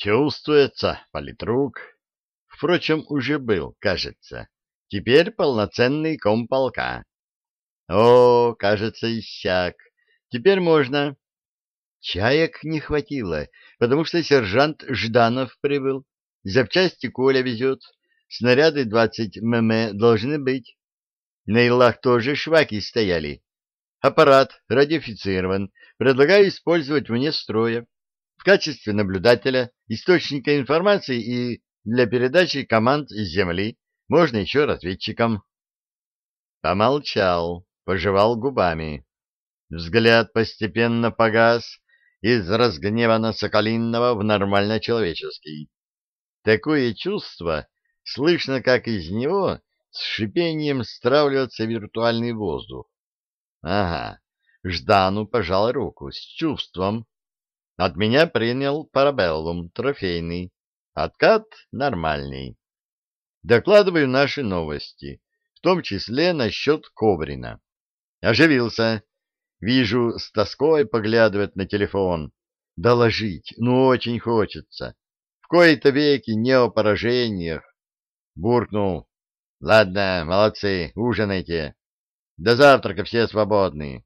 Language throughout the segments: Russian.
Чувствуется, политрук. Впрочем, уже был, кажется. Теперь полноценный комполка. О, кажется, иссяк. Теперь можно. Чаек не хватило, потому что сержант Жданов прибыл. Запчасти Коля везет. Снаряды 20 мм должны быть. На илах тоже шваки стояли. Аппарат радиофицирован. Предлагаю использовать вне строя. В качестве наблюдателя, источника информации и для передачи команд из Земли. Можно еще разведчиком. Помолчал, пожевал губами. Взгляд постепенно погас из разгневанно-соколинного в нормально-человеческий. Такое чувство, слышно, как из него с шипением стравливается виртуальный воздух. Ага, Ждану пожал руку с чувством. От меня принял парабеллум трофейный. Откат нормальный. Докладываю наши новости, в том числе насчет Коврина. Оживился. Вижу, с тоской поглядывает на телефон. Доложить, ну очень хочется. В кои-то веки не о поражениях. Буркнул. Ладно, молодцы, ужинайте. До завтрака все свободны.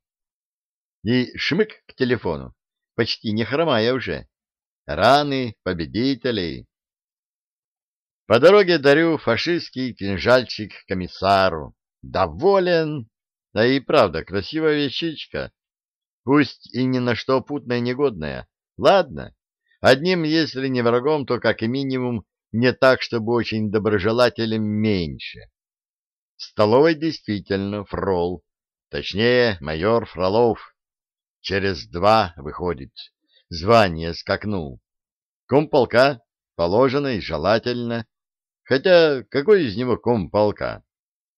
И шмык к телефону, почти не хромая уже. Раны победителей. По дороге дарю фашистский кинжальчик комиссару. Доволен. Да и правда, красивая вещичка. Пусть и ни на что путная негодная. Ладно. Одним, если не врагом, то как минимум не так, чтобы очень доброжелателем меньше. В столовой действительно фрол, точнее, майор Фролов. Через два выходит. Звание скакнул. Комполка положено и желательно. Хотя какой из него комполка?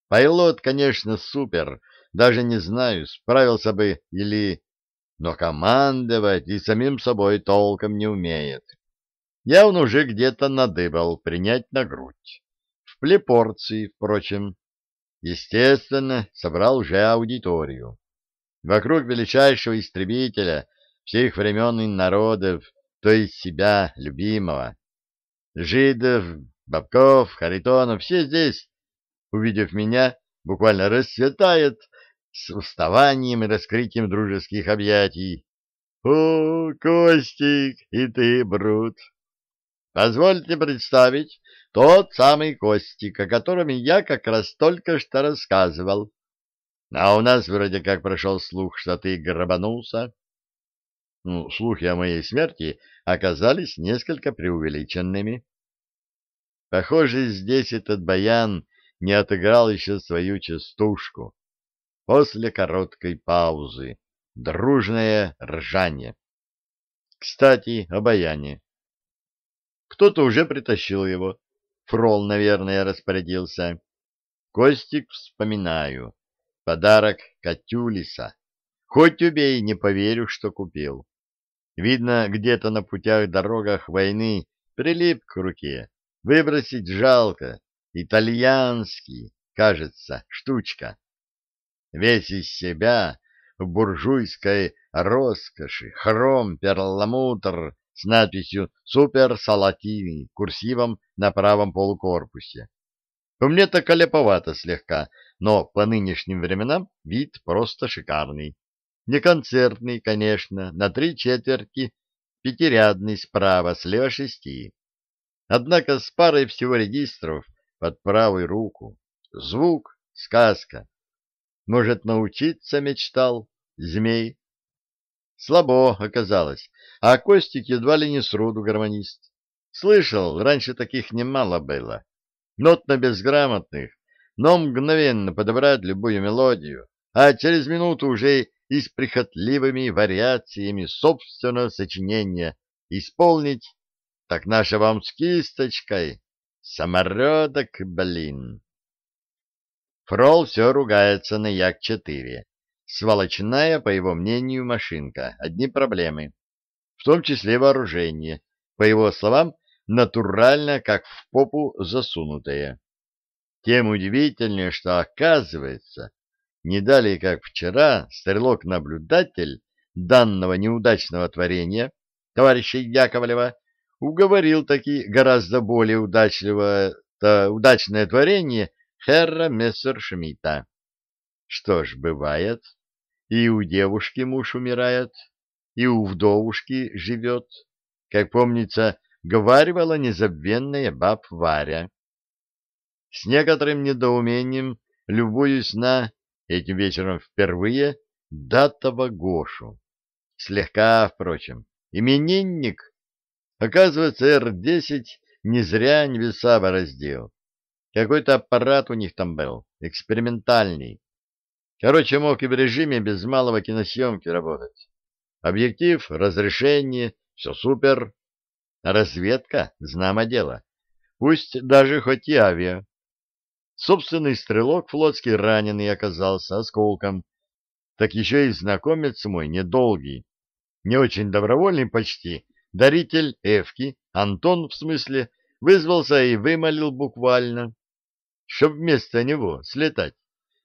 Пайлот, конечно, супер, даже не знаю, справился бы или... Но командовать и самим собой толком не умеет. Я он уже где-то надыбал принять на грудь. В плепорции, впрочем. Естественно, собрал уже аудиторию. Вокруг величайшего истребителя всех времен и народов, то есть себя, любимого. Жидов, Бабков, Харитонов, все здесь, увидев меня, буквально расцветает с уставанием и раскрытием дружеских объятий. «О, Костик, и ты, Брут!» «Позвольте представить тот самый Костик, о котором я как раз только что рассказывал. А у нас вроде как прошел слух, что ты грабанулся». Ну, слухи о моей смерти оказались несколько преувеличенными. Похоже, здесь этот баян не отыграл еще свою частушку. После короткой паузы дружное ржание. Кстати, о баяне. Кто-то уже притащил его. Фрол, наверное, распорядился. Костик вспоминаю. Подарок Катюлиса. Хоть убей, не поверю, что купил. Видно, где-то на путях-дорогах войны прилип к руке. Выбросить жалко. Итальянский, кажется, штучка весь из себя в буржуйской роскоши, хром, перламутр с надписью «Супер Салатини» курсивом на правом полукорпусе. По мне так колеповато слегка, но по нынешним временам вид просто шикарный. Не концертный, конечно, на три четверти, пятирядный справа, слева шести. Однако с парой всего регистров под правую руку. Звук — сказка. Может, научиться мечтал змей? Слабо оказалось, а Костик едва ли не сроду гармонист. Слышал, раньше таких немало было. Нотно безграмотных, но мгновенно подобрать любую мелодию, а через минуту уже и с прихотливыми вариациями собственного сочинения исполнить, так наша вам с кисточкой. Самородок, блин. Фрол все ругается на Як-4. Сволочная, по его мнению, машинка. Одни проблемы. В том числе вооружение. По его словам, натурально, как в попу засунутое. Тем удивительнее, что оказывается, не далее как вчера, стрелок-наблюдатель данного неудачного творения, товарища Яковлева, уговорил таки гораздо более удачливое, то удачное творение Херра Мессершмитта. Что ж, бывает, и у девушки муж умирает, и у вдовушки живет, как помнится, говаривала незабвенная баб Варя. С некоторым недоумением любуюсь на, этим вечером впервые, датого Гошу. Слегка, впрочем, именинник. Оказывается, Р-10 не зря небеса бороздил. Какой-то аппарат у них там был, экспериментальный. Короче, мог и в режиме без малого киносъемки работать. Объектив, разрешение, все супер. Разведка, знамо дело. Пусть даже хоть и авиа. Собственный стрелок флотский раненый оказался осколком. Так еще и знакомец мой недолгий, не очень добровольный почти, даритель Эвки, Антон в смысле, вызвался и вымолил буквально, чтоб вместо него слетать,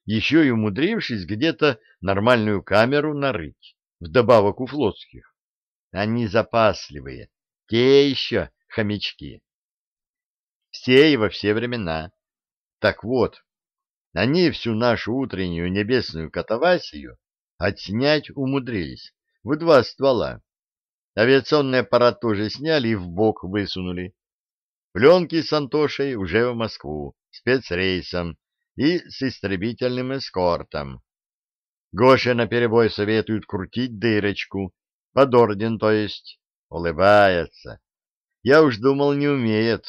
еще и умудрившись где-то нормальную камеру нарыть, вдобавок у флотских. Они запасливые, те еще хомячки. Все и во все времена. Так вот, они всю нашу утреннюю небесную катавасию отснять умудрились в два ствола. Авиационный аппарат тоже сняли и в бок высунули. Пленки с Антошей уже в Москву, спецрейсом и с истребительным эскортом. Гоша наперебой советует крутить дырочку, под орден, то есть, улыбается. Я уж думал, не умеет.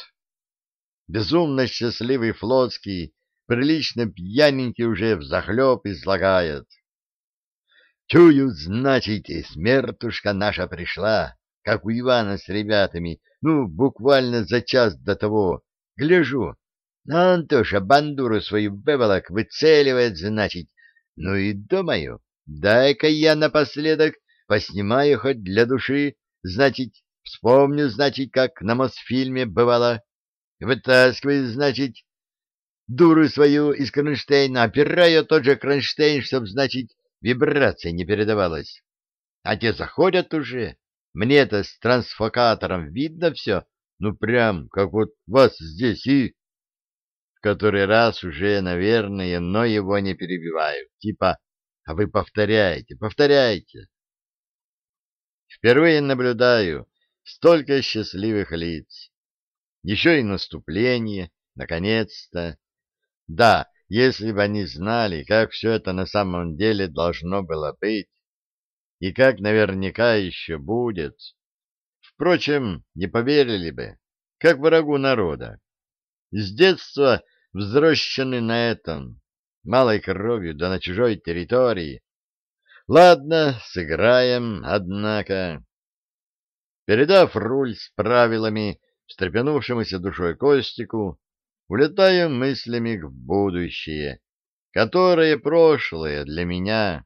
Безумно счастливый флотский, прилично пьяненький уже взахлеб излагает. Чую, значит, и смертушка наша пришла, как у Ивана с ребятами, ну, буквально за час до того. Гляжу, Антоша бандуру свою выволок выцеливает, значит. Ну и думаю, дай-ка я напоследок поснимаю хоть для души, значит, вспомню, значит, как на Мосфильме бывало. Вытаскиваю, значит, дуру свою из кронштейна, опираю тот же кронштейн, чтоб, значит, вибрация не передавалась. А те заходят уже. Мне-то с трансфокатором видно все, ну прям, как вот вас здесь и... В который раз уже, наверное, но его не перебиваю. Типа, а вы повторяете, повторяйте. Впервые наблюдаю столько счастливых лиц. Еще и наступление, наконец-то. Да, если бы они знали, как все это на самом деле должно было быть, и как наверняка еще будет, впрочем, не поверили бы, как врагу народа. С детства взросшены на этом, малой кровью, да на чужой территории. Ладно, сыграем, однако. Передав руль с правилами встрепенувшемуся душой Костику, улетаю мыслями в будущее, которое прошлое для меня